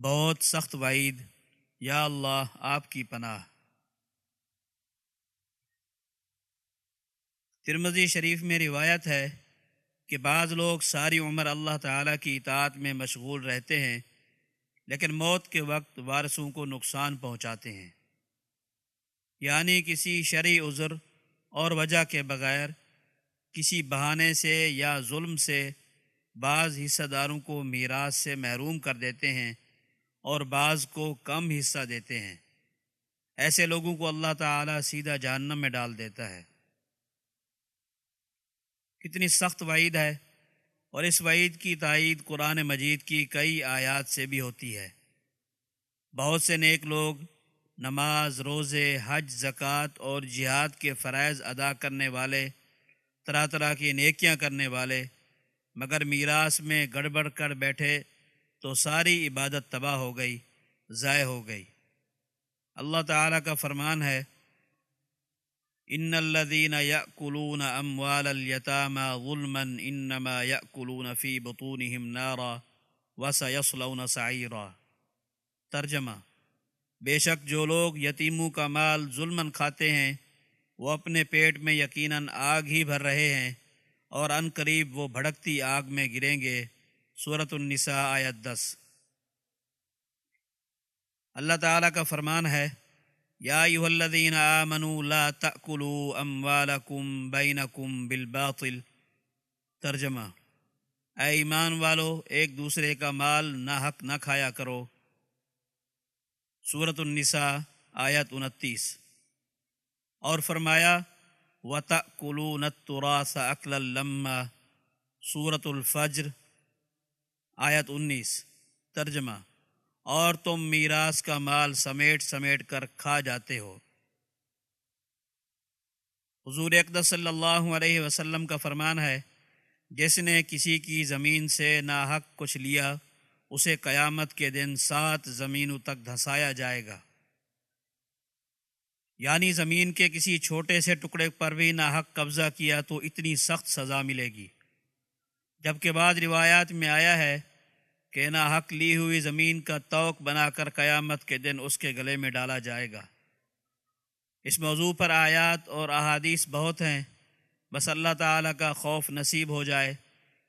بہت سخت وعید۔ یا اللہ، آپ کی پناہ۔ ترمزی شریف میں روایت ہے کہ بعض لوگ ساری عمر اللہ تعالیٰ کی اطاعت میں مشغول رہتے ہیں، لیکن موت کے وقت وارثوں کو نقصان پہنچاتے ہیں۔ یعنی کسی شرعی عذر اور وجہ کے بغیر، کسی بہانے سے یا ظلم سے بعض حصہ داروں کو میراث سے محروم کر دیتے ہیں۔ اور بعض کو کم حصہ دیتے ہیں۔ ایسے لوگوں کو اللہ تعالیٰ سیدھا جہنم میں ڈال دیتا ہے۔ کتنی سخت وعید ہے۔ اور اس وعید کی تائید قرآن مجید کی کئی آیات سے بھی ہوتی ہے۔ بہت سے نیک لوگ نماز، روزے، حج، زکوٰۃ اور جہاد کے فرائض ادا کرنے والے، طرح طرح کی نیکیاں کرنے والے، مگر میراث میں گڑبڑ کر بیٹھے تو ساری عبادت تباہ ہو گئی، ضائع ہو گئی۔ اللہ تعالیٰ کا فرمان ہے، ان الذين ياكلون اموال اليتامى ظلما انما ياكلون في بطونهم نارا وسيصلون سعيرا ترجمہ بے شک جو لوگ یتیموں کا مال ظلمن کھاتے ہیں، وہ اپنے پیٹ میں یقیناً آگ ہی بھر رہے ہیں اور ان قریب وہ بھڑکتی آگ میں گریں گے۔ صورت النساء آیت دس۔ اللہ تعالیٰ کا فرمان ہے، یا ایوہ الذین آمنوا لا تأکلوا اموالکم بینکم بالباطل۔ ترجمہ، اے ایمان والو، ایک دوسرے کا مال نہ حق نہ کھایا کرو۔ صورت النساء آیت انتیس۔ اور فرمایا وَتَأْكُلُونَ التُّرَاثَ أَكْلَ اللَّمَّا صورت الفجر آیت انیس، ترجمہ، اور تم میراث کا مال سمیٹ سمیٹ کر کھا جاتے ہو۔ حضور اقدس صلی اللہ علیہ وسلم کا فرمان ہے، جس نے کسی کی زمین سے ناحق کچھ لیا، اسے قیامت کے دن سات زمینوں تک دھسایا جائے گا۔ یعنی زمین کے کسی چھوٹے سے ٹکڑے پر بھی ناحق قبضہ کیا تو اتنی سخت سزا ملے گی۔ جبکہ بعد روایات میں آیا ہے کہ نا حق لی ہوئی زمین کا توق بنا کر قیامت کے دن اس کے گلے میں ڈالا جائے گا۔ اس موضوع پر آیات اور احادیث بہت ہیں۔ بس اللہ تعالیٰ کا خوف نصیب ہو جائے۔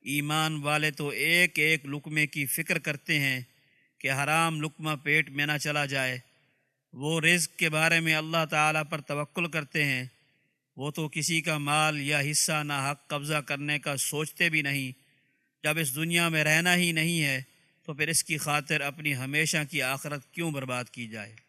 ایمان والے تو ایک ایک لقمے کی فکر کرتے ہیں کہ حرام لقمہ پیٹ میں نہ چلا جائے۔ وہ رزق کے بارے میں اللہ تعالیٰ پر توکل کرتے ہیں۔ وہ تو کسی کا مال یا حصہ نہ حق قبضہ کرنے کا سوچتے بھی نہیں۔ جب اس دنیا میں رہنا ہی نہیں ہے، تو پھر اس کی خاطر اپنی ہمیشہ کی آخرت کیوں برباد کی جائے؟